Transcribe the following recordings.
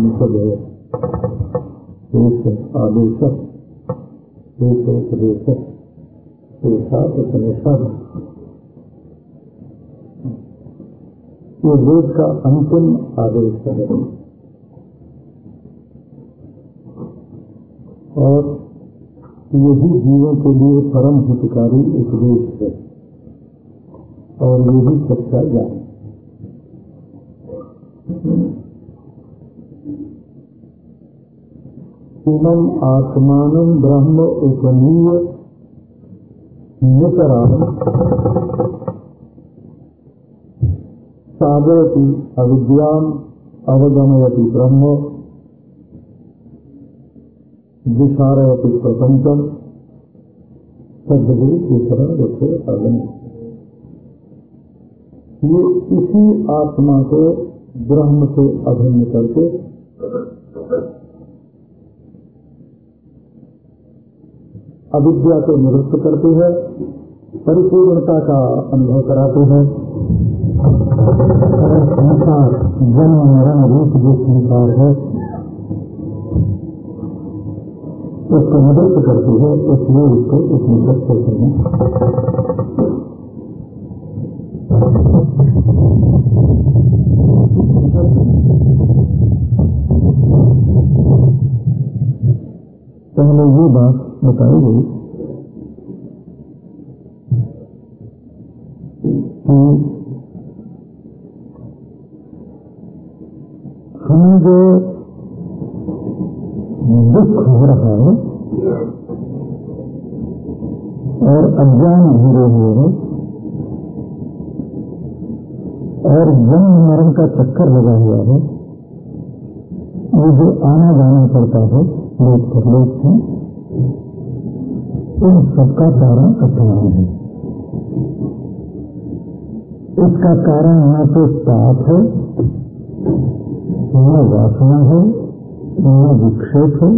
उपनिषद है एक आदेश एक उपदेश ऐसा उपनिषद ये वेद का अंतिम आदेश है और यही जीवों के लिए परम हितकारी उपदेश है, और यही सच्चा ज्ञान इमं आत्मान ब्रह्म उपनीय नितराम। साधयति अविद्याम अवगमयति ब्रह्म। विशारयति प्रपंचम सदगुरु तरह रखे अगम ये इसी आत्मा को ब्रह्म से अभिन्न करके अविद्या को निवृत्त करती है, परिपूर्णता का अनुभव कराती है। जन्म मरण रूप जो संसार है, उसको निवृत्त करती है इसलिए उसको उपनिषद कहते हैं। पहले ये बात कि हमें जो दुख हो रहा है और अज्ञान घिरे हुए है और जन्म मरण का चक्कर लगा हुआ है, ये जो आना जाना पड़ता है लोक परलोक से इन सबका कारण अज्ञान है। इसका कारण न तो पाप है न वासना है न विक्षेप है।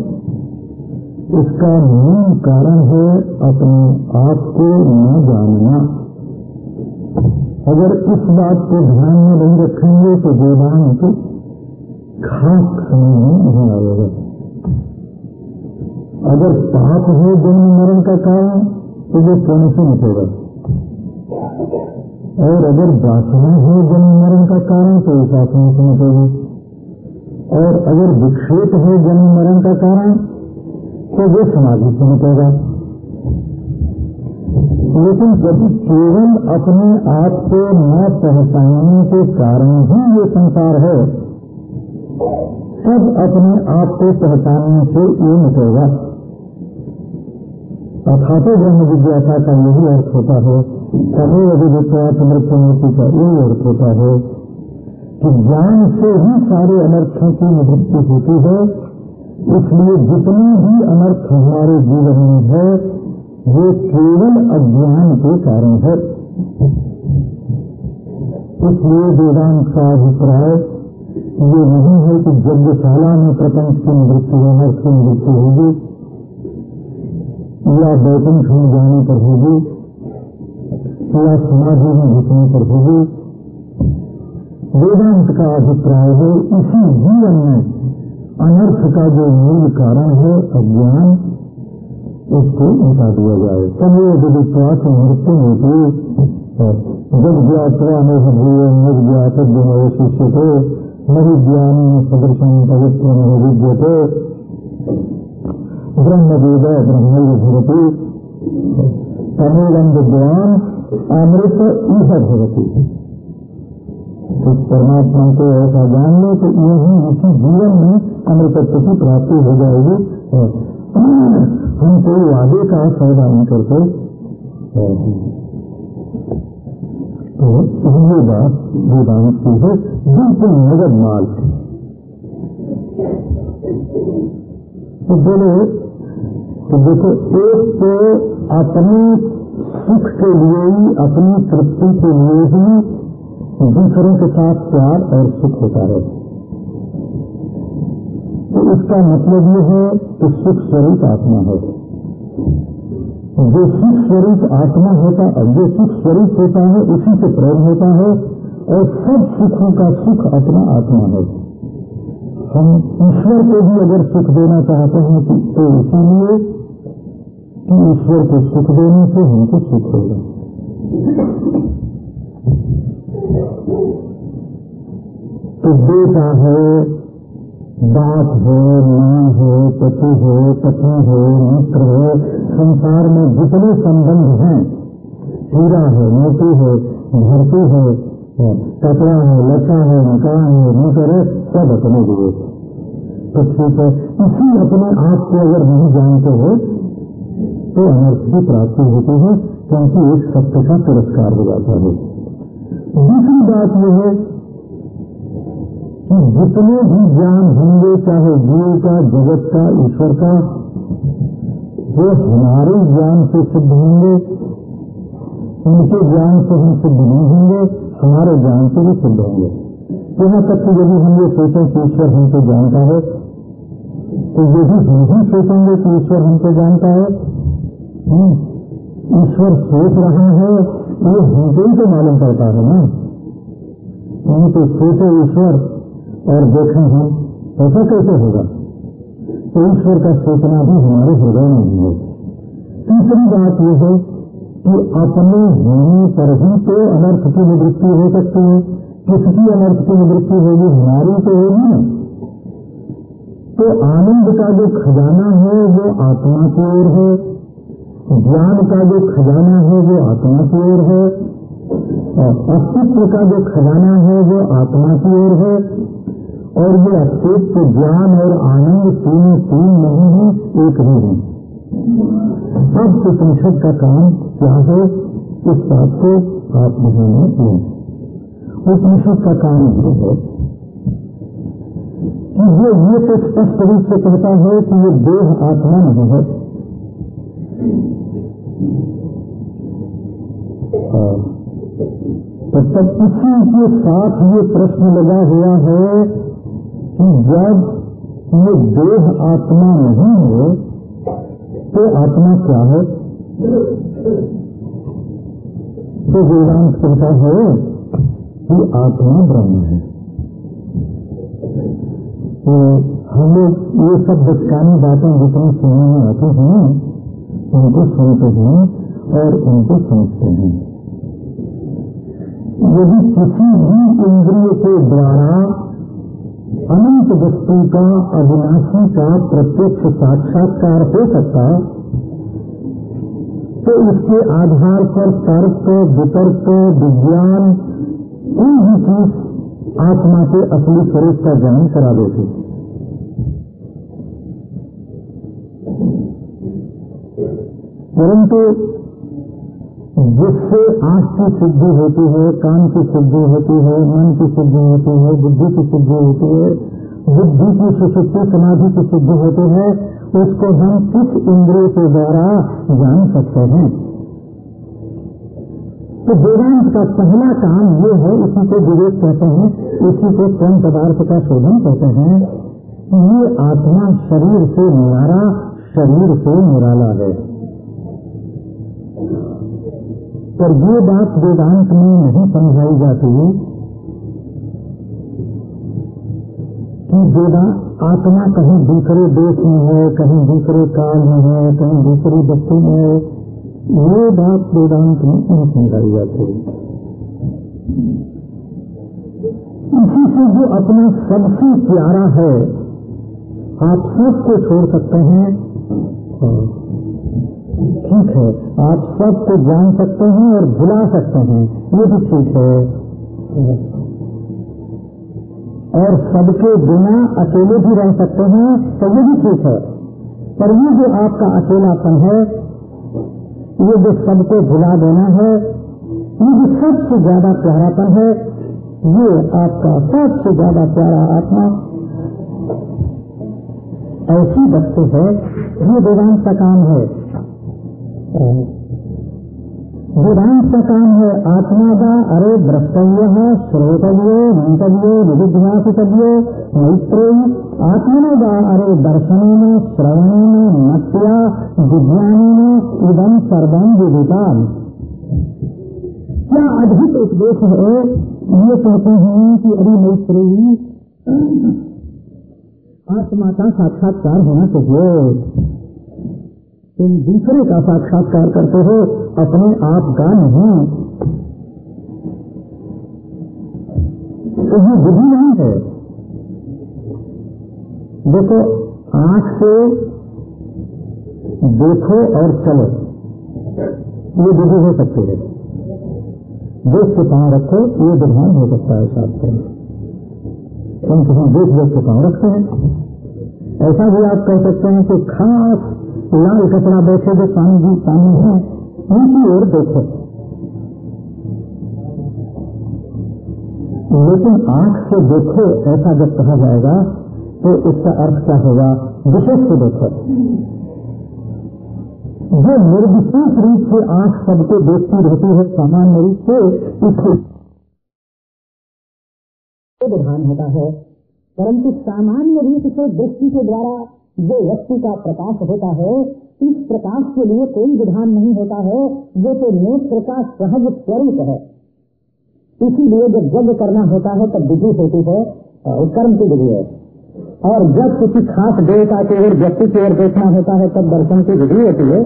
इसका मूल कारण है अपने आप को न जानना। अगर इस बात को ध्यान में नहीं रखेंगे तो वेदांत खास समझ में नहीं आएगा। अगर पाप है जन्म मरण का कारण तो वो से मिटेगा और अगर वासना है जन्म मरण का कारण तो उपासना से मिटेगी और अगर विक्षेप है जन्म मरण का कारण तो वो समाधि से मिटेगा लेकिन यदि केवल अपने आप को न पहचानने के कारण ही ये संसार है, तब अपने आप को पहचानने से ये मिटेगा अथातो ब्रह्म जिज्ञासा का यही अर्थ होता है। कभी अभिवित्वा समृद्धमूर्ति का यही अर्थ होता है। कि ज्ञान से ही सारे अनर्थों की निवृत्ति होती है। इसलिए जितनी भी अनर्थ हमारे जीवन में है, वो केवल अज्ञान के कारण है। इसलिए वेदांत का अभिप्राय, ये नहीं है कि यज्ञशाला में प्रपंच की निवृत्ति, अनर्थ की निवृत्ति होगी। या बैकुंठ में जाने पर होगी, या समाधि में घुसने पर होगी। वेदांत का अभिप्राय है, इसी जीवन में अनर्थ का जो मूल कारण है, अज्ञान, उसको मिटा दिया जाए। तब वो विदित्वास मृत्यु होती जब ज्ञातवा मोह भूय मृग ज्ञात शिष्य को नही ज्ञान सदृशन पवित्र नहीं विद्यते ब्रह्मवेद ब्रह्म भवती। तमेलम विद्वान अमृत इह भवती। तो परमात्मा को ऐसा जान लो तो यही इसी जीवन में अमृतत्व की प्राप्ति हो जाएगी। हम कोई वादे का फ़ायदा नहीं करते। तो ये बात वेदांत की है, बिल्कुल नगद माल तो बोले तो देखो, एक तो अपने सुख के लिए ही, अपनी तृप्ति के लिए ही दूसरों के साथ प्यार और सुख होता है। तो इसका मतलब ये है कि सुख स्वरूप आत्मा है। जो सुख स्वरूप आत्मा होता है जो सुख स्वरूप होता है, उसी से प्रेम होता है और सब सुखों का सुख अपना आत्मा है। हम ईश्वर को भी अगर सुख देना चाहते हैं तो इसीलिए कि ईश्वर को सुख देने से हमको सुख होगा। तो बेटा है, बाप है, माँ है, पति है, पत्नी है, मित्र है, संसार में जितने संबंध हैं, हीरा है, मोती है, धरती है, कपड़ा है, लता है, मकान है नौकर है, सब अपने लिए तो ठीक है, इसी अपने आप को अगर नहीं जानते हो तो अनर्थ की प्राप्ति होती है क्योंकि एक सत्य का तिरस्कार हो जाता है। दूसरी बात यह है कि जितने भी ज्ञान होंगे, चाहे जीव का, जगत का, ईश्वर का, वो हमारे ज्ञान से सिद्ध होंगे। उनके ज्ञान से हम सिद्ध नहीं होंगे, हमारे ज्ञान से भी सिद्ध होंगे। यहाँ तक कि यदि हम ये सोचें कि ईश्वर हमको जानता है तो यदि हम ही सोचेंगे कि ईश्वर हमको जानता है। ईश्वर सोच रहा है, ये हमको ही तो मालूम पड़ता है ना। नहीं तो सोचे ईश्वर और देखें हम, ऐसा कैसे होगा? तो ईश्वर का सोचना भी हमारे हृदय में ही है। तीसरी बात यह है कि अपने होने पर ही तो अनर्थ की निवृत्ति हो सकती है। किसकी अनर्थ की निवृत्ति होगी? हमारी तो होगी ना। तो आनंद का जो खजाना है, वो आत्मा की ओर है। ज्ञान का जो खजाना है वो आत्मा की ओर है और अस्तित्व का जो खजाना है वो आत्मा की ओर है। और ये अस्तित्व, ज्ञान और आनंद तीनों तीन नहीं है, एक ही है। अब उपनिषद का काम क्या है? इस बात को आप में लें उपनिषद का काम ये है कि ये ये तो स्पष्ट रूप से कहता है कि ये देह आत्मा नहीं है। तो तब इसी के साथ ये प्रश्न लगा हुआ है कि जब ये देह आत्मा नहीं है तो आत्मा क्या है? तो वेदांत कहता है कि आत्मा ब्रह्म है। तो हम लोग ये सब बचकानी बातें जितनी सुनने में आती हैं उनको सुनते हैं और उनको समझते हैं। यदि किसी भी इंद्रिय के द्वारा अनंत वस्तु का, अविनाशी का प्रत्यक्ष साक्षात्कार हो सकता तो इसके आधार पर तर्क, वितर्क, विज्ञान, कोई भी चीज़ आत्मा के असली स्वरूप का ज्ञान करा देते परंतु जिससे आँख की सिद्धि होती है, कान की सिद्धि होती है, मन की सिद्धि होती है, बुद्धि की सिद्धि होती है, बुद्धि की सुशुद्धि समाधि की सिद्धि होती है, उसको हम किस इंद्रिय के द्वारा जान सकते हैं? तो वेदांत का पहला काम ये है, इसी को विवेक कहते हैं, इसी को स्वयं पदार्थ का शोधन कहते हैं ये आत्मा शरीर से निरारा शरीर से निराला है। पर ये बात वेदांत में नहीं समझाई जाती कि वेदा आत्मा कहीं दूसरे देश में है, कहीं दूसरे काल में है, कहीं दूसरी वस्तु में है, ये बात वेदांत में नहीं समझाई जाती इसी से जो अपना सबसे प्यारा है, आप सबको छोड़ सकते हैं। ठीक है, आप सबको जान सकते हैं और भुला सकते हैं। ये भी ठीक है। और सबके बिना अकेले भी रह सकते हैं तो ये भी ठीक है। पर ये जो आपका अकेलापन है, ये जो सबको भुला देना है, ये जो सबसे ज़्यादा प्यारापन है, ये आपका सबसे ज़्यादा प्यारा आत्मा। ऐसी वस्तु है, ये वेदांत का काम है। वेदांत का काम है आत्मा का, अरे द्रष्टव्य है, श्रोतव्य, मंतव्य निविध्यासितव्य मैत्रेय। आत्मा का अरे दर्शन में श्रवण में मत्या विज्ञानी में इदम सर्वम विदितान क्या अधिक उपदेश है? ये कहते हैं कि अरे मैत्रेयी, आत्मा का साक्षात्कार होना चाहिए। तुम दूसरे का साक्षात्कार करते हो, अपने आप का नहीं। तो विधि नहीं है। देखो, आँख से देखो और चलो। ये विधि हो सकती है। देख के कहाँ रखो, ये विधान हो सकता है शास्त्र में। हम कहीं देख देख के कहाँ रखते हैं। ऐसा भी आप कह सकते हैं कि खास लाल कपड़ा बैठे जो स्वामी जी सामने है उनकी ओर देखो। लेकिन आँख से देखो, ऐसा जब कहा जाएगा तो इसका अर्थ क्या होगा? विशेष से देखो। जो निर्विशेष रूप से आँख सबको देखती रहती है, सामान्य रूप से इसको विधान होता है। परंतु सामान्य रूप से दृष्टि के द्वारा जो वस्तु का प्रकाश होता है, इस प्रकाश के लिए कोई विधान नहीं होता है जो तो नेत्र का सहज स्वरूप है। इसीलिए जब यज्ञ करना होता है, तब विधि होती है कर्म की विधि है। और जब किसी खास देवता की ओर, व्यक्ति की ओर देखना होता है, तब दर्शन की विधि होती है।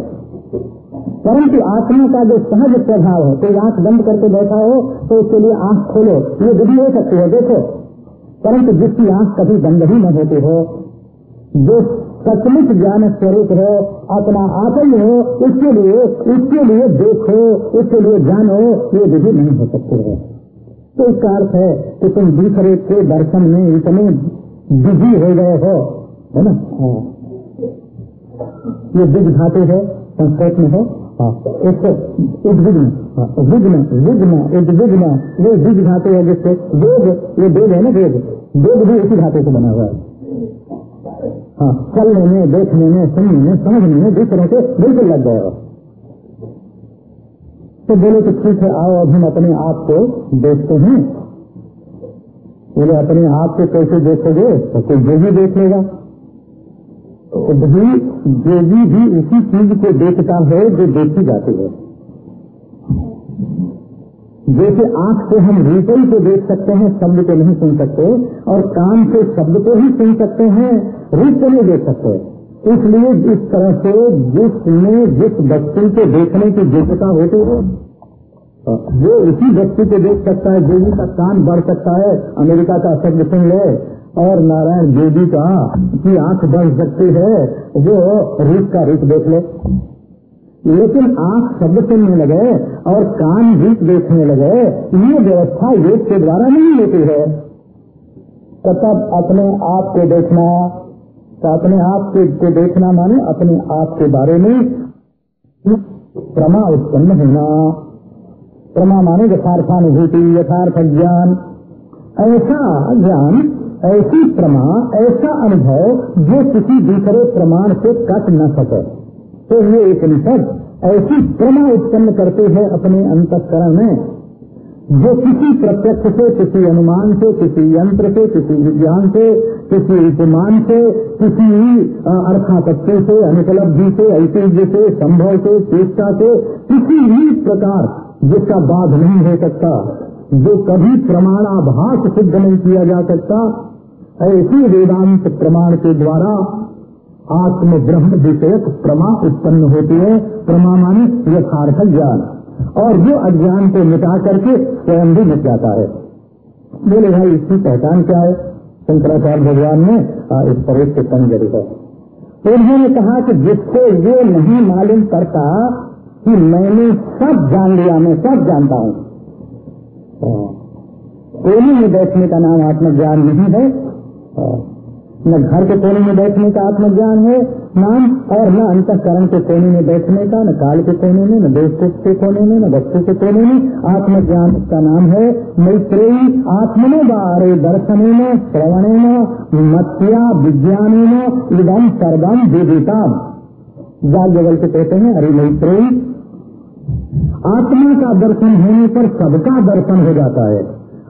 परंतु आत्मा का जो सहज प्रभाव है, कोई आँख बंद करके बैठा हो तो उसके लिए आँख खोलो। ये विधि हो सकती है, देखो। परंतु जिसकी आँख कभी बंद ही न होती हो जो सचमुच ज्ञान स्वरूप हो, अपना आप ही हो उसके लिए उसके लिए देखो उसके लिए जानो ये विधि नहीं हो सकती है। तो इसका अर्थ है कि तुम दूसरे के दर्शन में इतने बिज़ी हो गए हो, है ना? हाँ। ये बिग धातु है, संस्कृत में है। इसको उद्विग्न विघ्न विघ्न, उद्विग्न, ये बीज धातु है जिससे ये वेद है ना वेद? वेद भी इसी धातु से बना हुआ है। हाँ चलने में, देखने में, सुनने में, समझने में दूसरे से बिल्कुल लग गए हो। तो बोले कि ठीक है, आओ, अब हम अपने आप को देखते हैं। बोले, अपने आप को कैसे देखोगे? तो कोई देवी देख लेगा। तो भी भी उसी चीज़ को देखता है जो देखी जाती है। जैसे आँख से हम रूपल को देख सकते हैं, शब्द को नहीं सुन सकते, और कान से शब्द को ही सुन सकते हैं, रूप को नहीं देख सकते। इसलिए जिस तरह से जिसमें जिस वस्तु को देखने की योग्यता होती है जो उसी व्यक्ति को देख सकता है देवी का कान बढ़ सकता है, अमेरिका का शब्द सुन ले, और नारायण देवी का, की आँख बढ़ सकती है, वो रूप का रूप देख ले। लेकिन आँख शब्द सुनने लगे और कान रूप देखने लगे, ये व्यवस्था योग के द्वारा नहीं होती है। तब अपने आप को देखना तो अपने आप को देखना माने अपने आप के बारे में प्रमा उत्पन्न होना। प्रमा माने यथार्थानुभूति, यथार्थ ज्ञान। ऐसा ज्ञान, ऐसी प्रमा, ऐसा अनुभव जो किसी दूसरे प्रमाण से कट न सके। तो ये एक निषद ऐसी प्रमा उत्पन्न करते हैं अपने अंतकरण में, जो किसी प्रत्यक्ष से, किसी अनुमान से, किसी यंत्र से, किसी विज्ञान से, किसी उपमान से, किसी अर्थापत्ति से, अनुपलब्धि से, ऐतिह्य से, संभव से, चेष्टा से, किसी भी प्रकार जिसका बाध नहीं हो सकता, जो कभी प्रमाणाभास सिद्ध नहीं किया जा सकता, ऐसी वेदांत प्रमाण के द्वारा आत्म ब्रह्म विषयक प्रमा उत्पन्न होती है। प्रमा माने यथार्थ ज्ञान। और जो अज्ञान को मिटा करके स्वयं भी मिट जाता है। बोले, भाई, इसकी पहचान क्या है? शंकराचार्य भगवान ने इस पर एक टिप्पणी करी है। तो उन्होंने कहा कि जिसको ये नहीं मालूम करता कि मैंने सब जान लिया, मैं सब जानता हूँ। कोने में बैठने का नाम आत्मज्ञान नहीं है। न घर के कोने में बैठने का आत्मज्ञान है नाम और न अंतकरण के कोने में बैठने का, न काल के कोने में, न देश के कोने में, न वस्तु के कोने में। आत्मज्ञान का नाम है। मैत्रेयी आत्मनो बारे दर्शने में, श्रवणे में मत्या विज्ञानी में इदम सर्वम विदिता जाग जगल के कहते हैं, अरे मैत्रेयी, आत्मा का दर्शन होने पर सबका दर्शन हो जाता है।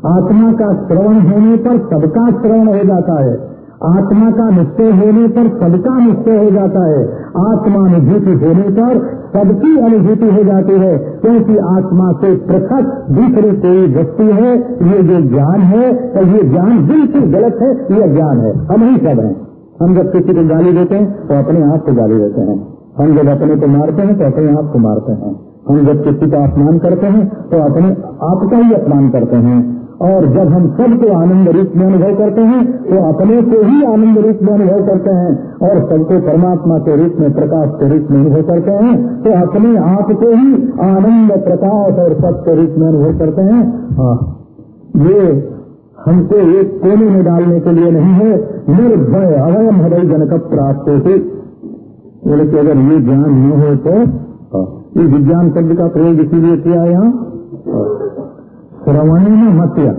आत्मा का श्रवण होने पर सबका श्रवण हो जाता है। आत्मा का निश्चय होने पर सबका निश्चय हो जाता है। आत्मानुभूति होने पर सबकी अनुभूति हो जाती है। क्योंकि आत्मा से पृथक दूसरी कोई वस्तु है, ये जो ज्ञान है तो ये ज्ञान बिल्कुल गलत है, ये ज्ञान है। हम ही सब हैं। हम जब किसी को गाली देते हैं तो अपने आप को गाली देते हैं। हम जब अपने को मारते हैं तो अपने आप को मारते हैं। हम जब किसी का अपमान करते हैं तो अपने आप का ही अपमान करते हैं। और जब हम सबको आनंद रूप में अनुभव करते हैं तो अपने को ही आनंद रूप में अनुभव करते हैं और सबको परमात्मा के रूप में प्रकाश के रूप में अनुभव करते हैं तो अपने आप को ही आनंद प्रकाश और सब के रूप में अनुभव करते हैं। हाँ ये हमको एक कोने में डालने के लिए नहीं है निर्भय अवयम हृदय जनक प्राप्त होते बोले अगर ये ज्ञान न हो तो हाँ, ये विज्ञान शब्द का प्रयोग इसीलिए किया यहाँ। श्रवणे में मत्या।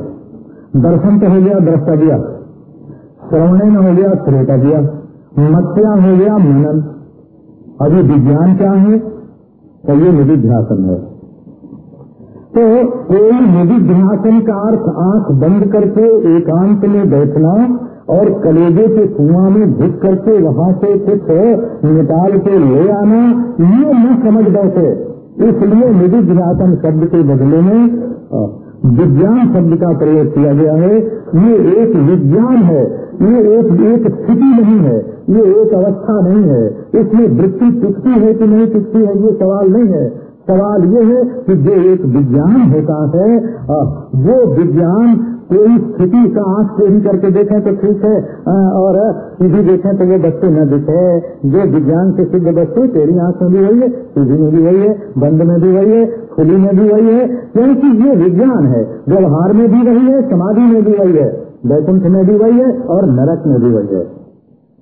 दर्शन तो हो गया दृष्टा दिया श्रवणे में हो गया श्रोतव्य मत्या हो गया, मनन। अभी विज्ञान क्या है? तो ये निधिध्यासन है। तो कोई निधिध्यासन का अर्थ आँख बंद करके, एकांत में बैठना और कलेजे के कुआँ में घुस करके वहाँ से कुछ निकाल के ले आना, ये न समझ बैठे। इसलिए निधिध्यासन शब्द के बदले में विज्ञान शब्द का प्रयोग किया गया है। ये एक विज्ञान है। ये एक एक स्थिति नहीं है। ये एक अवस्था नहीं है। इसमें वृत्ति टिकती है कि नहीं टिकती है, ये सवाल नहीं है। सवाल ये है कि जो एक विज्ञान होता है वो विज्ञान कोई स्थिति का आँख चोरी करके देखें तो ठीक है और सीधी देखें तो वो बच्चे न दिखे। जो विज्ञान से सिद्ध बच्चे तेरी आँख में भी वही है सीधी में भी वही है, बंद में भी वही है, खुली में भी वही है। क्योंकि ये विज्ञान है, व्यवहार में भी वही है, समाधि में भी वही है, वैकुंठ में भी वही है और नरक में भी वही है।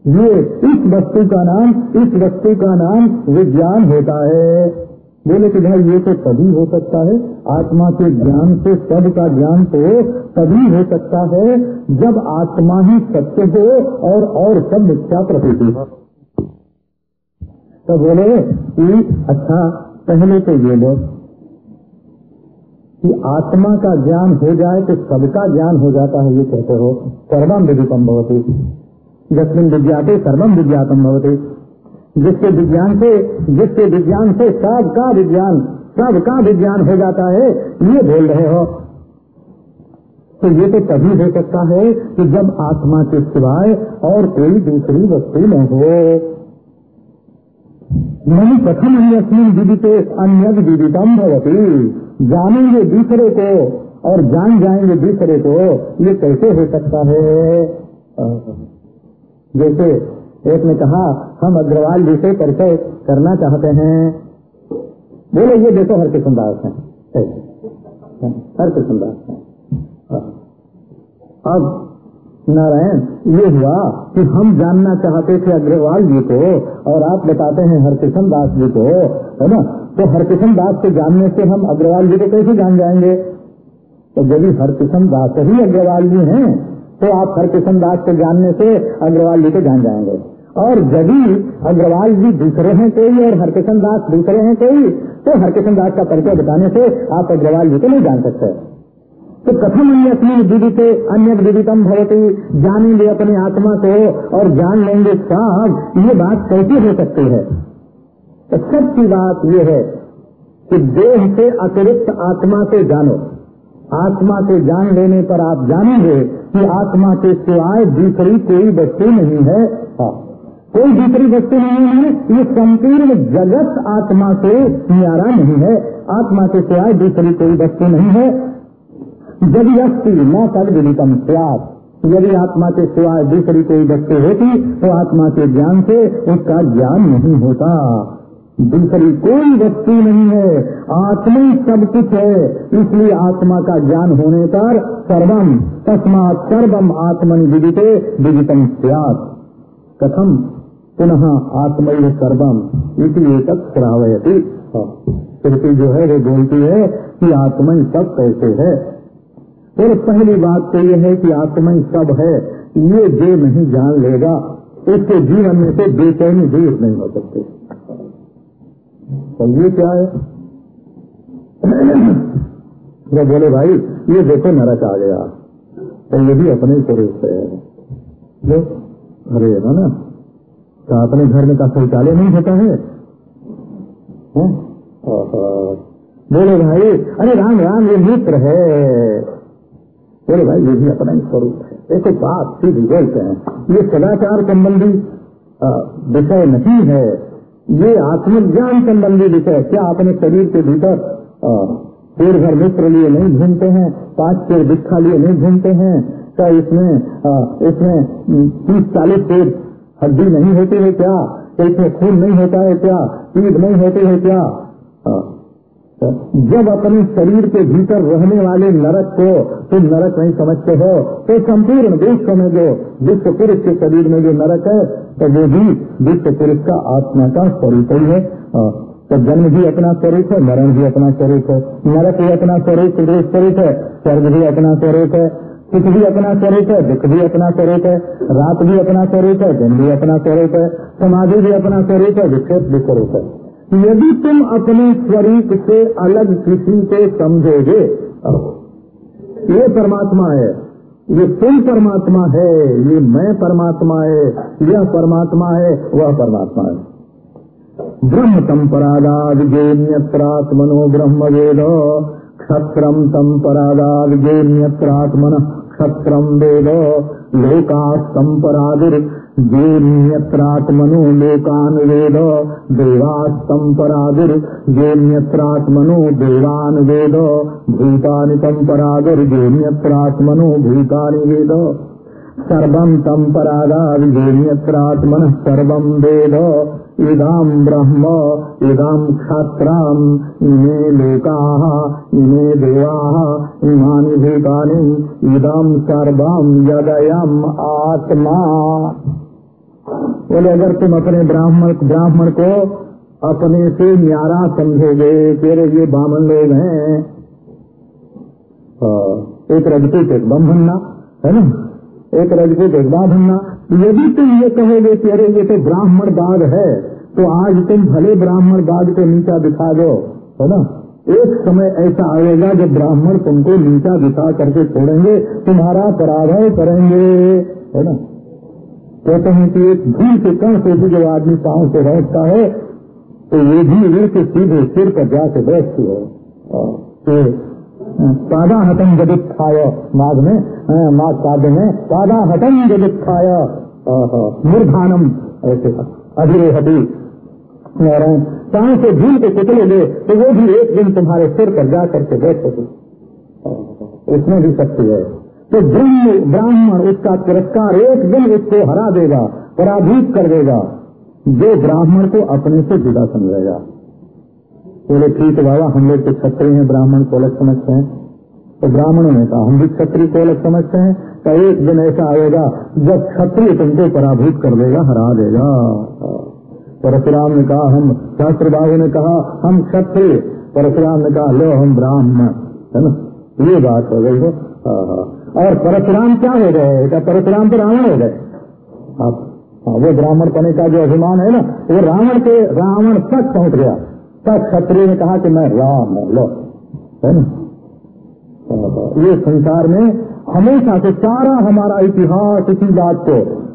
ये इस वस्तु का नाम, इस वस्तु का नाम विज्ञान होता है। बोले कि भाई, ये तो तभी हो सकता है, आत्मा के ज्ञान से, सब का ज्ञान तो तभी हो सकता है, जब आत्मा ही सत्य हो और और सब मिथ्या प्रकृति हो। तो बोले कि अच्छा पहले तो ये लो कि आत्मा का ज्ञान हो जाए तो सबका ज्ञान हो जाता है, ये कहते हो। सर्वम विदितम भवती। जस्मिन विद्याते सर्वम विद्यातम भवती। जिसके विज्ञान से, जिसके विज्ञान से सब का विज्ञान सब का विज्ञान हो जाता है, ये बोल रहे हो। तो ये तो तभी हो सकता है कि जब आत्मा के सिवाय और कोई दूसरी वस्तु न हो। नहीं प्रथम अन्य विदित अन्य विदितम भवती। जानेंगे दूसरे को और जान जाएँगे दूसरे को, ये कैसे हो सकता है? जैसे एक ने कहा, हम अग्रवाल जी से परिचय करना चाहते हैं। बोले, ये देखो हर किस्म दास है। हर किस्म दास है। अब नारायण, ये हुआ कि हम जानना चाहते थे अग्रवाल जी को, और आप बताते हैं हर हरकिशन दास जी को, है ना? तो हर हरकिशन दास को जानने से हम अग्रवाल जी को कैसे जान जाएँगे? तो यदि हरकिशन दास ही अग्रवाल जी हैं तो आप हर हरकिशन दास को जानने से अग्रवाल जी को जान जाएँगे। और यदि अग्रवाल जी दूसरे हैं कोई और हरकिशन दास दूसरे हैं कोई तो हरकिशन दास का परिचय बताने से आप अग्रवाल जी को नहीं जान सकते। तो कथम अन्य अपनी विदित अन्य विदितम भवती जानेंगे अपने आत्मा को और जान लेंगे साहब ये बात कैसी हो सकती है? तो सबकी बात ये है कि देह से अतिरिक्त आत्मा से जानो। आत्मा से जान लेने पर आप जानेंगे कि आत्मा के सिवाय दूसरी कोई वस्तु नहीं है। हाँ। कोई दूसरी वस्तु नहीं है ये संपूर्ण जगत आत्मा से न्यारा नहीं है। आत्मा के सिवाय दूसरी कोई वस्तु नहीं है। यदि अस्थि न तद विदितम त्याग यदि आत्मा के सिवाय दूसरी कोई वस्तु होती तो आत्मा के ज्ञान से उसका ज्ञान नहीं होता। दूसरी कोई वस्तु नहीं है। आत्मा ही सब कुछ है। इसलिए आत्मा का ज्ञान होने पर सर्वम तस्मात सर्वम आत्मन विदिते, विदितम सियात। कथम? पुनः आत्म सर्वम इसलिए तक श्रावयती। श्रुति जो है, वो बोलती है कि आत्मा सब कैसे है। और पहली बात तो यह है कि आत्मा सब है, ये जो नहीं जान लेगा। उसके जीवन में से बेचैनी दूर नहीं हो सकते। तो ये क्या है? तो बोले, भाई, ये देखो, नरक आ गया। तो ये भी अपने स्वरूप से है। अरे, है ना? तो अपने घर में का शौचालय नहीं होता है? बोले भाई, अरे राम राम, ये मित्र है। बोले भाई, ये भी अपना ही स्वरूप है। देखो, बात सीधी बोलते हैं। ये सदाचार संबंधी विषय नहीं है। ये आत्मज्ञान संबंधी विषय, क्या अपने शरीर के भीतर पेड़ भर मित्र लिए नहीं घूमते हैं? पाँच पेड़ दिखा लिए नहीं घूमते हैं? क्या इसमें इसमें, तीस चालीस पेड़ हड्डी नहीं होती है क्या? इसमें खून नहीं होता है क्या? पीड़ नहीं होती है क्या? जब अपने शरीर के भीतर रहने वाले नरक को तुम नरक नहीं समझते हो तो संपूर्ण विश्व में जो विश्व पुरुष के शरीर में जो नरक है तो वो भी विश्व पुरुष का आत्मा का स्वरूप ही है। तो जन्म भी अपना स्वरूप है, मरण भी अपना स्वरूप है, नरक भी अपना स्वरूप स्वरूप है, स्वर्ग भी अपना स्वरूप है। सुख भी अपना स्वरूप है, दुख भी अपना स्वरूप है, रात भी अपना स्वरूप है, दिन भी अपना स्वरूप है, समाधि भी अपना स्वरूप है विक्षेप भी स्वरूप है। यदि तुम अपने स्वरूप से अलग किसी को समझोगे, ये परमात्मा है, ये तुम परमात्मा है, ये मैं परमात्मा है, यह परमात्मा है, वह परमात्मा है। ब्रह्म परादाद जेन्यत्रात्मनो ब्रह्म वेद क्षत्रम तम परादाद क्षत्रम वेद लोका संपरादिर जेन्यत्रात्मनो लोकान वेद देवास्तम परादिर। देवान वेद भूतानि तम परादिर। जेन्यत्रात्मनो भूतानि वेद। सर्वं तम परादार जेन्यत्रात्मन सर्वं वेद। इदम ब्रह्म इदम क्षत्रम इमे लोका, इमे देवा, इमानी भूतानि इदम सर्वम यदयम आत्मा। बोले, अगर तुम अपने ब्राह्मण ब्राह्मण को अपने से न्यारा समझोगे, तेरे ये बामन लोग हैं। एक रजपूत एक ब्रह्मन्ना है ना? एक रजपूत एक बाधन्ना यदि तुम ये कहोगे कि अरे ये तो ब्राह्मण बाद है तो आज तुम भले ब्राह्मण बाद को नीचा दिखा दो, है ना? एक समय ऐसा आएगा जब ब्राह्मण तुमको नीचा दिखा करके छोड़ेंगे, तुम्हारा पराभव करेंगे, है ना? कहते हैं कि एक धूल के कण से भी जब आदमी पाँव से बैठता है तो ये भी के सीधे सिर पर जाके बैठती है तो पादा हटन जदित खाय माघ में माघ काव्य में पादा हटन जदित खाय मूर्धानम ऐसे अधीरे हटी से धूल के कुचले ले तो वो भी एक दिन तुम्हारे सिर पर जा करके बैठ सके। उसमें भी शक्ति है। तो ब्रह्म, ब्राह्मण उसका तिरस्कार एक दिन उसको हरा देगा, पराभूत कर देगा। जो ब्राह्मण को अपने से जुदा समझेगा बोले ठीक है बाबा हम लोग तो क्षत्रिय हैं ब्राह्मण को अलग समझते हैं। तो ब्राह्मणों ने कहा हम भी क्षत्रिय को अलग समझते हैं। तो एक दिन ऐसा आएगा जब क्षत्रिय तुमको पराभूत कर देगा हरा देगा। परशुराम ने कहा हम शास्त्र ने कहा हम क्षत्रिय। परशुराम ने कहा लो हम ब्राह्मण। है ना? ये बात हो गई हो हाँ। और परशुराम क्या हो गए? परशुराम तो रावण हो गए। हाँ, वो ब्राह्मण पने का जो अभिमान है ना वो रावण के रावण तक पहुँच गया। तब क्षत्रिय ने कहा कि मैं राम हूँ, लो। है ना? ये संसार में हमेशा से सारा हमारा इतिहास इसी बात को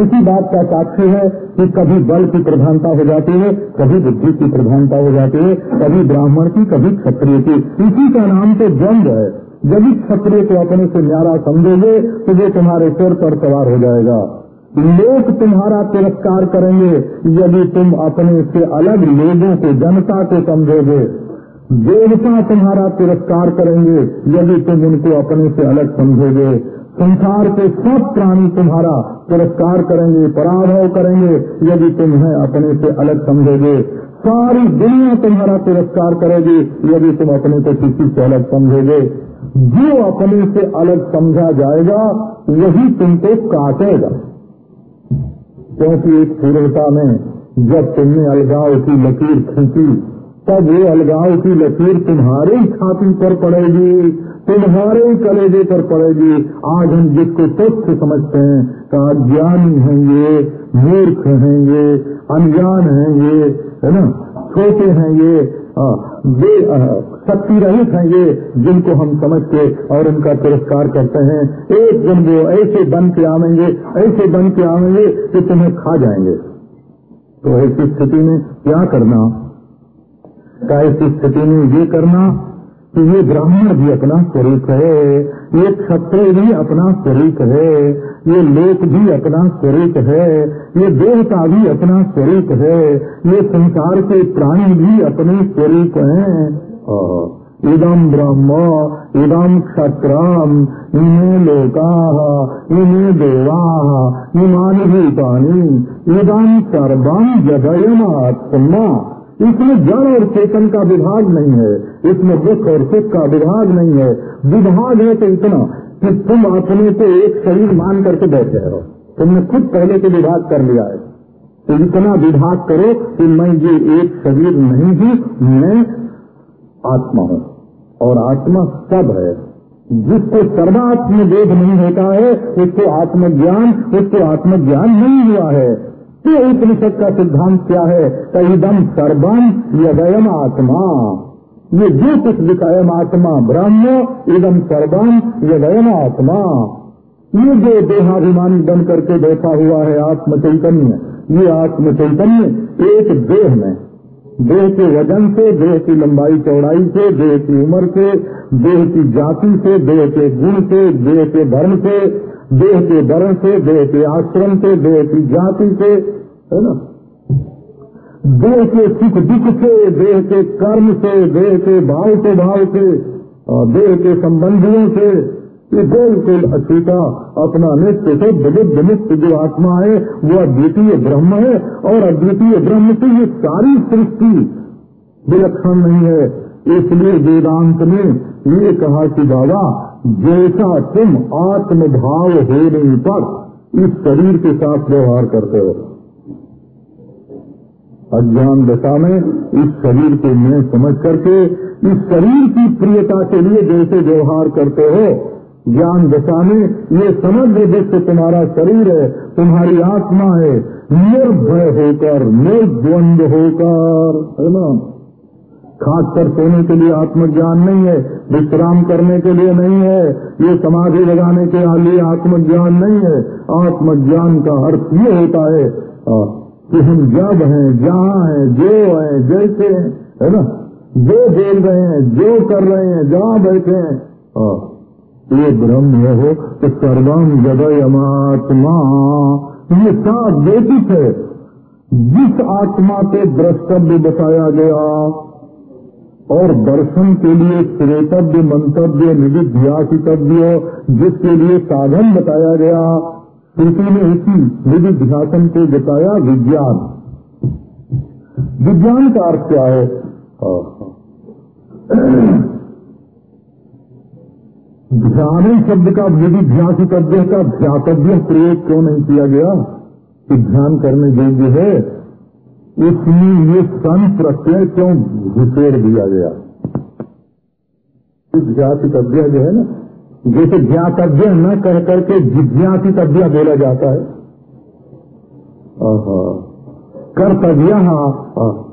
इसी बात का साक्षी है कि कभी बल की प्रधानता हो जाती है, कभी बुद्धि की प्रधानता हो जाती है, कभी ब्राह्मण की, कभी क्षत्रिय की। इसी का नाम तो द्वंद है। इस क्षत्रिय को अपने से न्यारा समझोगे तो वो तुम्हारे सिर पर सवार हो जाएगा। लोग तुम्हारा तिरस्कार करेंगे, यदि तुम अपने से अलग लोगों को, जनता को समझोगे। देवता तुम्हारा तिरस्कार करेंगे, यदि तुम उनको अपने से अलग समझोगे। संसार के सब प्राणी तुम्हारा तिरस्कार करेंगे, पराभव करेंगे, यदि तुम्हें अपने से अलग समझोगे। सारी दुनिया तुम्हारा तिरस्कार करेगी, यदि तुम अपने को किसी से अलग समझोगे। जो अपने से अलग समझा जाएगा, वही तुमको काटेगा। क्योंकि एक पूर्वता में जब तुमने अलगाव की लकीर खींची, तब वो अलगाव की लकीर तुम्हारे ही छाती पर पड़ेगी, तुम्हारे ही कलेजे पर पड़ेगी। आज हम जिसको तुच्छ समझते हैं का अज्ञानी हैं ये मूर्ख हैं ये अनजान हैं ये है ना? छोटे हैं ये वे शक्ति रहित हैं ये, जिनको हम समझ के और उनका तिरस्कार करते हैं। एक दिन वो ऐसे बन के आवेंगे, ऐसे बन के आवेंगे कि तुम्हें खा जाएँगे। तो ऐसी स्थिति में क्या करना? ऐसी स्थिति में ये करना कि ये ब्राह्मण भी अपना स्वरूप है, ये क्षत्रिय भी अपना स्वरूप है, ये लोक भी अपना स्वरूप है, ये देवता भी अपना स्वरूप है, ये संसार के प्राणी भी अपने स्वरूप हैं। इदम ब्रह्म इदम क्षत्रम इमे लोका इमे देवा इमानी भूतानी इदम सर्वम जगयम आत्मा इसमें जड़ और चेतन का विभाग नहीं है, इसमें दुख और सुख का विभाग नहीं है। विभाग है तो इतना कि तुम अपने को एक शरीर मान करके बैठे हो। तुमने खुद पहले से विभाग कर लिया है। तो इतना विभाग करो कि मैं ये एक शरीर नहीं हूँ, मैं आत्मा हूँ। और आत्मा सब है। जिसको सर्वात्म वेद नहीं होता है, उसको आत्मज्ञान उसको आत्मज्ञान नहीं हुआ है। तो उपनिषद का सिद्धांत क्या है? कईदम सर्वम यदयम आत्मा। ये जो कुछ दिखायम आत्मा ब्रह्म, इदम सर्वम यदयम आत्मा। ये जो देहाभिमानी बन करके बैठा हुआ है आत्म चैतन्य, ये आत्म चैतन्य एक देह में। देह के वज़न से, देह की लंबाई चौड़ाई से, देह की उम्र से, देह की जाति से, देह के गुण से, देह के धर्म से देह के वर्ण से, देह के आश्रम से, देह की जाति से, है ना? देह के सुख दुख से, देह के कर्म से, देह के भाव से भाव से देह के संबंधियों से, ये बिल्कुल अछूता अपना नित्य से विविध नित्य जो आत्मा है, वो अद्वितीय ब्रह्म है, और अद्वितीय ब्रह्म से ये सारी सृष्टि विलक्षण नहीं है। इसलिए वेदांत ने ये कहा कि बाबा जैसा तुम आत्मभाव होने पर इस शरीर के साथ व्यवहार करते हो। अज्ञान दशा में इस शरीर को मैं समझ करके इस शरीर की प्रियता के लिए जैसे व्यवहार करते हो, ज्ञान दशा में ये समग्र विश्व तुम्हारा शरीर है, तुम्हारी आत्मा है, निर्भय होकर, निर्द्वंद होकर। है ना? खास कर सोने के लिए आत्मज्ञान नहीं है, विश्राम करने के लिए नहीं है, ये समाधि लगाने के लिए आत्मज्ञान नहीं है। आत्मज्ञान का अर्थ ये होता है कि हम जब हैं, जहाँ हैं, जो हैं, जैसे हैं, है ना? जो बोल रहे हैं, जो कर रहे हैं, जहाँ बैठे हैं ये ब्रह्म हो तो सर्वम जदय आत्मा ये सात व्यतीत है, जिस आत्मा को द्रष्टव्य बताया गया और दर्शन के लिए श्रेतव्य, मंतव्य, निधिध्यासितव्य, जिसके लिए साधन बताया गया श्रुति ने इसी निधिध्यासन को बताया विज्ञान। विज्ञान का अर्थ क्या है? ध्यान शब्द का, निधिध्यासितव्य का ध्यातव्य प्रयोग क्यों नहीं किया गया? कि ध्यान करने योग्य है। इसमें ये सन प्रत्यय क्यों घुसेड़ दिया गया? जिज्ञासितव्य जो है ना, जैसे ज्ञातव्य न कह करके जिज्ञासितव्य बोला जाता है। कर्तव्य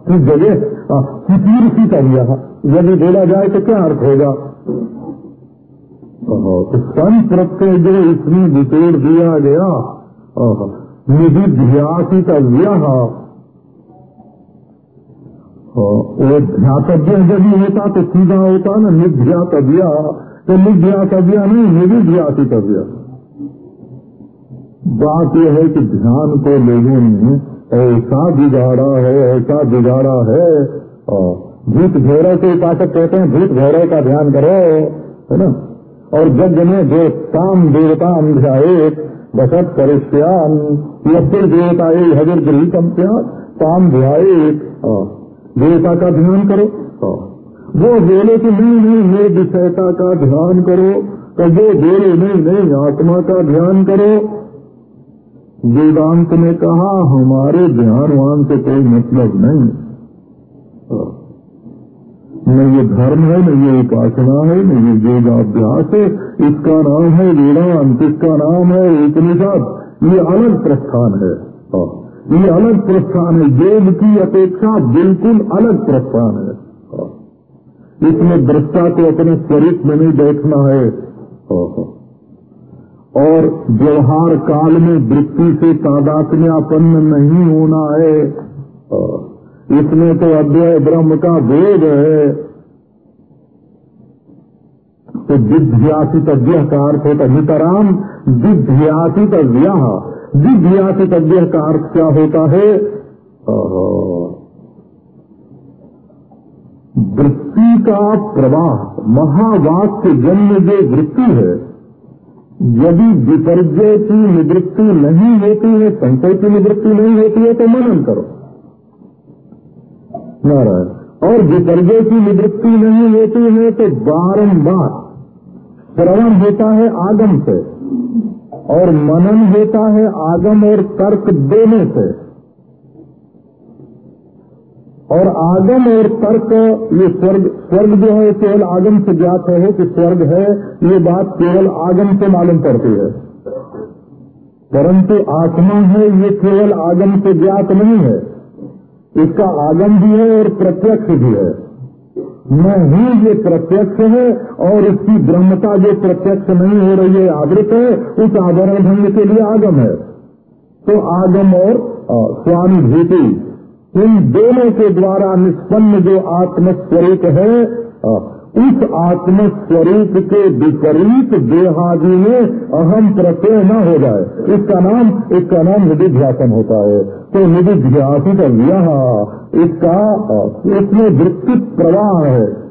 की जगह कीर्तितव्य यदि बोला जाए तो क्या अर्थ होगा? तो सन प्रत्यय जो इसमें घुसेड़ दिया गया। निधि ध्यासितव्य वो ध्यातव्य जब होता तो सीधा होता ना निध्यातव्य तो निध्यासव्य नहीं निधिध्यासितव्य बात यह है कि ध्यान को लोगों ने ऐसा बिगाड़ा है, ऐसा बिगाड़ा है भूत भैरव के उपासक कहते हैं, भूत भैरव का ध्यान करो, है ना? और यज्ञ में जो काम देवता ध्याए बसत परिश्यान फिर देवता एक हजर गृह काम ध्याए देवता का ध्यान करो। वो बोले कि नहीं नहीं मेरे विषयता का ध्यान करो। तो वो बोले, नहीं नहीं, आत्मा का ध्यान करो। वेदांत ने कहा, हमारे ध्यानवान से कोई मतलब नहीं। न ये धर्म है, न ये उपासना है, न ये योगाभ्यास है। इसका नाम है वेदांत, इसका नाम है एक उपनिषद। ये अलग प्रस्थान है। ये अलग प्रस्थान है। योग की अपेक्षा बिल्कुल अलग प्रस्थान है। इसमें दृष्टा को अपने स्वरूप में नहीं देखना है। और व्यवहार काल में वृत्ति से तादात्म्यापन्न नहीं होना है। इसमें तो अद्वय ब्रह्म का वेद है। तो विध्यासित अव्यह का अर्थ होता नितराम विध्यासित अव्यह विध्यासित अव्यह का अर्थ क्या होता है? वृत्ति का प्रवाह, महावाक्य जन्म जो वृत्ति है। यदि विपर्जय की निवृत्ति नहीं होती है संशय की निवृत्ति नहीं होती है तो मनन करो। नारायण, और विपर्जय की निवृत्ति नहीं होती है तो बारंबार, श्रवण होता है आगम से। और मनन होता है आगम और तर्क दोनों से। और आगम और तर्क, ये स्वर्ग स्वर्ग जो है, केवल आगम से ज्ञात है कि स्वर्ग है, ये बात केवल आगम से मालूम पड़ती है। परंतु आत्मा है, ये केवल आगम से ज्ञात नहीं है। इसका आगम भी है और प्रत्यक्ष भी है। मैं ही ये प्रत्यक्ष है और इसकी ब्रह्मता जो प्रत्यक्ष नहीं हो रही है आवृत है, उस आदरण भंग के लिए आगम है। तो आगम और स्वामी भूति इन दोनों के द्वारा निष्पन्न जो आत्मस्वरूप है उस आत्मस्वरूप के विपरीत देहादि में अहम प्रत्यय न हो जाए। इसका नाम इसका नाम निधिध्यासन होता है। तो निधिध्यासित यह, इसका, इसमें वृत्ति प्रवाह है।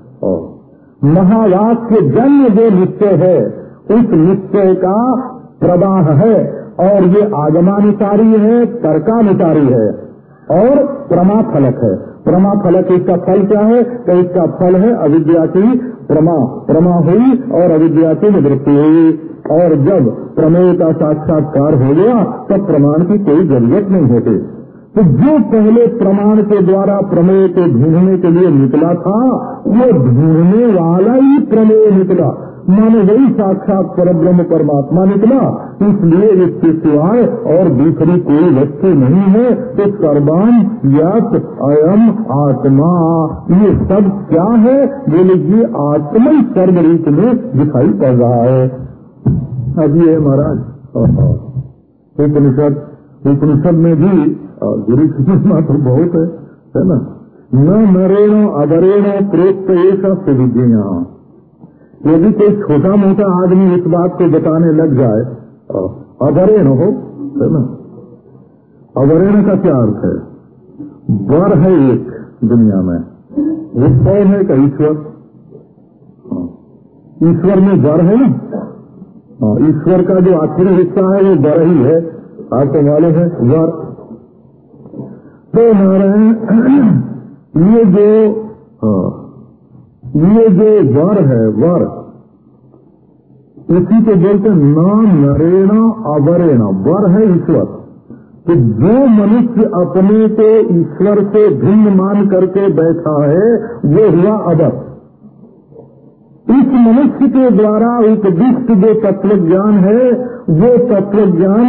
महावास के जन्म जो निश्चय है, उस निश्चय का प्रवाह है। और ये आगमानुसारी है, तर्कानुसारी है। और प्रमा फलक है। प्रमा फलक इसका फल क्या है? तो इसका फल है अविद्या की प्रमा। प्रमा हुई और अविद्या की निवृत्ति हुई। और जब प्रमेय का साक्षात्कार हो गया, तब प्रमाण की कोई ज़रूरत नहीं होती। तो जो पहले प्रमाण के द्वारा प्रमेय को ढूँढने के लिए निकला था, वो ढूँढने वाला ही प्रमेय निकला। माने वही साक्षात पर ब्रह्म परमात्मा निकला इसलिए इसके सिवाय और दूसरी कोई वस्तु नहीं है तो सर्वान यत अयम आत्मा। ये सब क्या है? बोले ये आत्मा ही सर्व रूप में दिखाई पड़ रहा है। अब ये महाराज उपनिषद। उपनिषद में भी गुरु की तो बहुत है है ना? न नरेण अदरेण प्रोक्त एक सुविज्ञा यदि कोई छोटा मोटा आदमी इस बात को बताने लग जाए अवरेण हो, है ना? अवरेण का क्या अर्थ है? वर है एक दुनिया में। वो है का ईश्वर? ईश्वर में वर है ना? ईश्वर का जो आखिरी हिस्सा है, वो वर ही है। आपको मालूम है, वर। तो नारायण, ये जो ये जो वर है, वर, इसी को बोलते नाम नरेणा अवरेणा। वर है ईश्वर। तो जो मनुष्य अपने को ईश्वर से भिन्न मान करके बैठा है, वो हुआ अवर। इस मनुष्य के द्वारा उपदिष्ट जो तत्व ज्ञान है, वो तत्व ज्ञान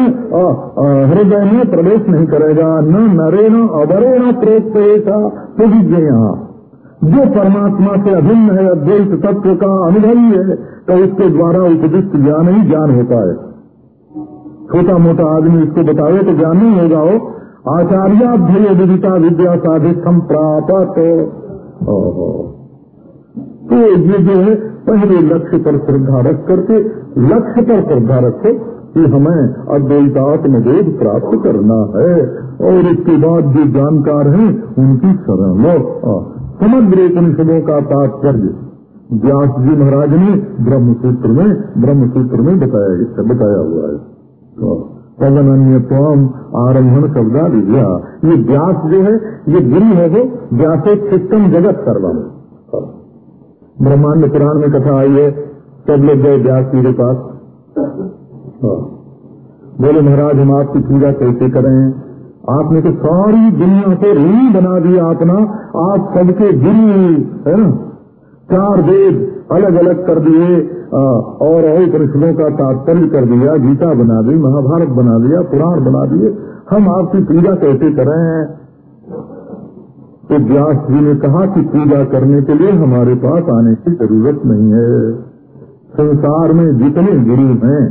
हृदय में प्रवेश नहीं करेगा। न नरेण अवरेण प्रोक्त ऐसा तो यहाँ जो परमात्मा से अभिन्न है अद्वैत तत्व का अनुभवी है तो उसके द्वारा उपदिष्ट ज्ञान ही ज्ञान होता है। छोटा मोटा आदमी इसको बतावे तो ज्ञान नहीं होगा वो। आचार्याभ्य विदिता विद्या साधित हम प्राप्त तो ये जो है, पहले लक्ष्य पर श्रद्धा रख करके, लक्ष्य पर श्रद्धा रखो कि हमें अद्वैतात्म बोध प्राप्त करना है। और इसके बाद जो जानकार हैं, उनकी शरण लो। समग्र उपनिषदों का तात्पर्य व्यास जी महाराज ने ब्रह्मसूत्र में ब्रह्मसूत्र में बताया बताया हुआ है। पवन अन्य त्वम आरम्भन शब्दा विद्या। ये व्यास जो है, ये गुरु है वो व्यासोत्तम जगत सर्वम। ब्रह्मांड पुराण में कथा आई है, सब लोग गए व्यास जी के पास। बोले, महाराज, हम आपकी पूजा कैसे करें? आपने तो सारी दुनिया को ऋणी बना दिया अपना आप सबके गुरु है ना? चार वेद अलग अलग कर दिए और परिषदों का तात्पर्य कर दिया, गीता बना दी, महाभारत बना दिया, पुराण बना दिए। हम आपकी पूजा कैसे करें? तो व्यास जी ने कहा कि पूजा करने के लिए हमारे पास आने की ज़रूरत नहीं है। संसार में जितने गुरु हैं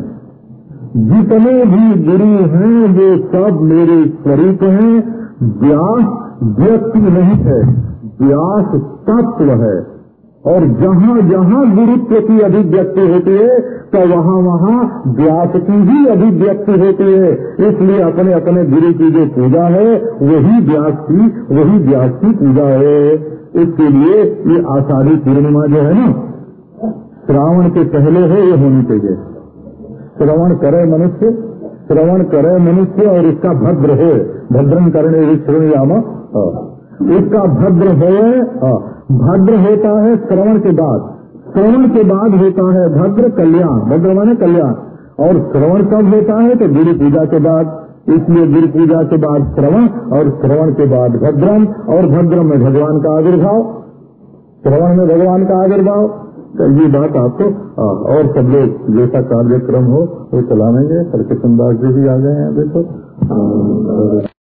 जितने भी गुरु हैं, वो सब मेरे स्वरूप हैं। व्यास व्यक्ति नहीं है, व्यास तत्व है। और जहाँ जहाँ गुरुत्व की अभिव्यक्ति होती है तो वहाँ वहाँ व्यास की ही अभिव्यक्ति होती है। इसलिए अपने अपने गुरु की जो पूजा है, वही व्यास की, वही व्यास की पूजा है। इसके लिए ये आषाढ़ी पूर्णिमा जो है ना, श्रावण के पहले है, ये होनी चाहिए। श्रवण करे मनुष्य, श्रवण करे मनुष्य और इसका भद्र है। भद्रम करने श्रवण यामा इसका भद्र है भद्र होता है श्रवण के बाद। श्रवण के बाद होता है भद्र कल्याण भद्र माने कल्याण। और श्रवण कब होता है तो गुरु पूजा के बाद। इसलिए गुरु पूजा के बाद श्रवण और श्रवण के बाद भद्रम। और भद्रम में भगवान का आविर्भाव। श्रवण में भगवान का आविर्भाव। तो ये बात आपको और सब लोग जैसा कार्यक्रम हो, वो चलाएँगे। सरकिशन दास जी भी आ गए हैं, देखो।